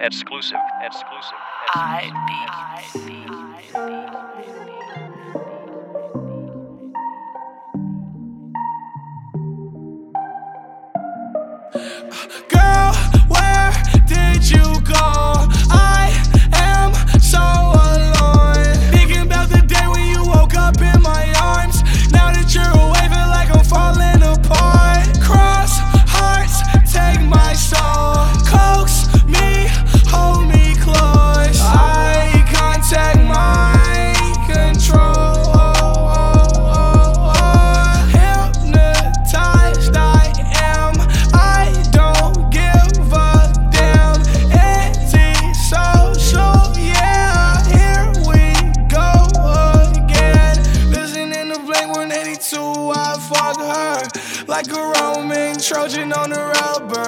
Exclusive. Exclusive. Exclusive. Girl like a Roman Trojan on the rubber.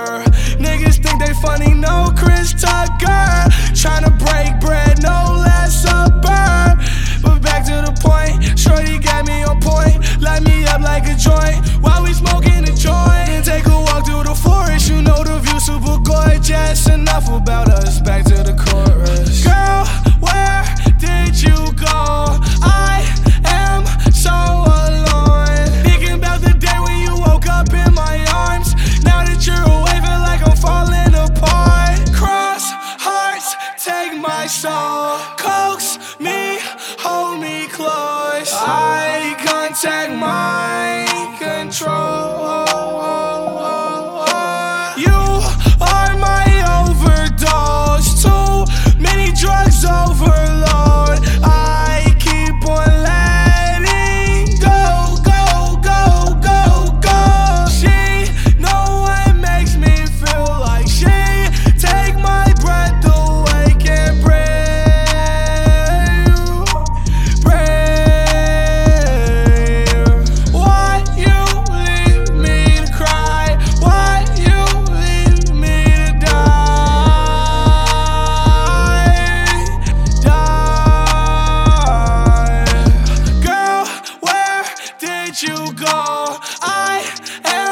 my soul. Coax me, hold me close. I contact, my. go. I am.